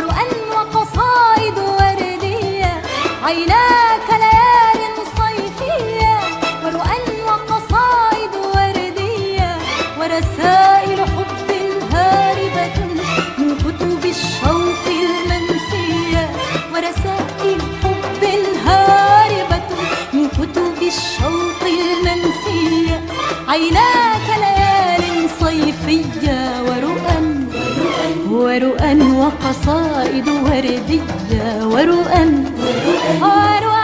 ورؤى وقصائد وردية. عيناك ليال صيفية. ورؤى وقصائد وردية. ورسائل حب هاربة من كتب الشوق المنسية. ورسائل حب هاربة من كتب الشوق المنسية. عيناك ليال صيفية ورؤى وقصائد وردية ورؤى ورؤى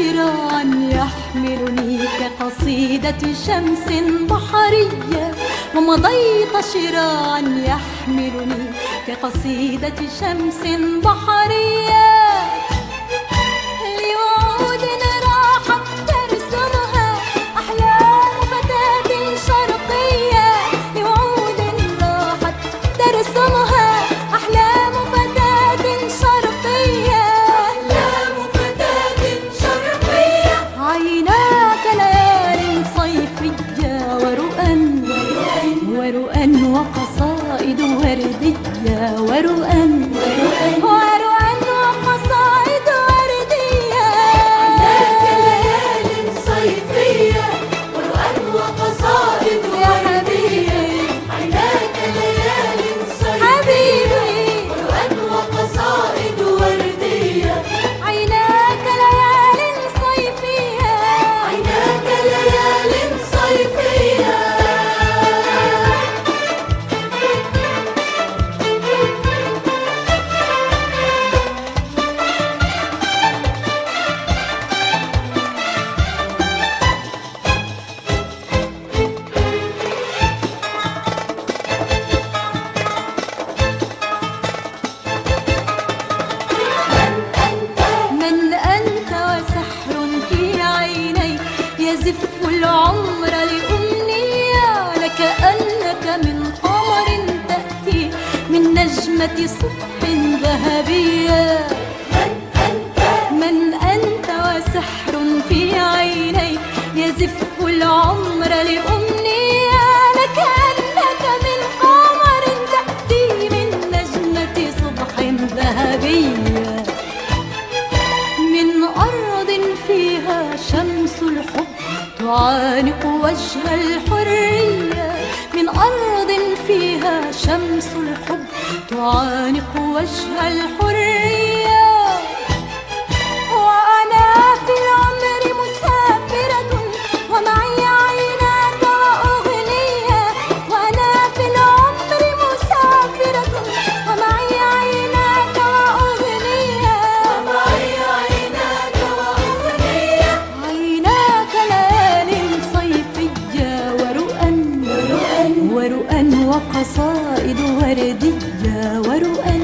شراعا يحملني كقصيدة شمس بحرية ومضيت شراعا يحملني كقصيدة شمس بحرية. نجمة صبح ذهبية. من أنت وسحر في عينيك يزف العمر لأمنية. من قمر تأتي من نجمة صبح ذهبية. من أرض فيها شمس الحب تعانق وجه الحرية شمس الحب تعانق وجه الحرية. وردية ورؤى.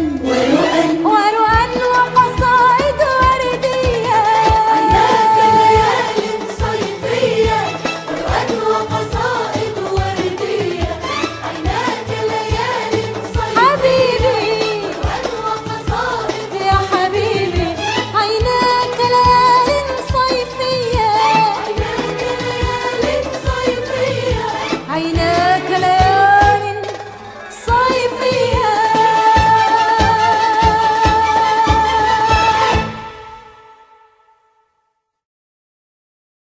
ورؤى وقصائد وردية. عيناك ليال صيفية ورؤى وقصائد وردية. عيناك ليال صيفية حبيبي. ورؤى وقصائد يا حبيبي عيناك ليال صيفية. عيناك ليال صيفية. عيناك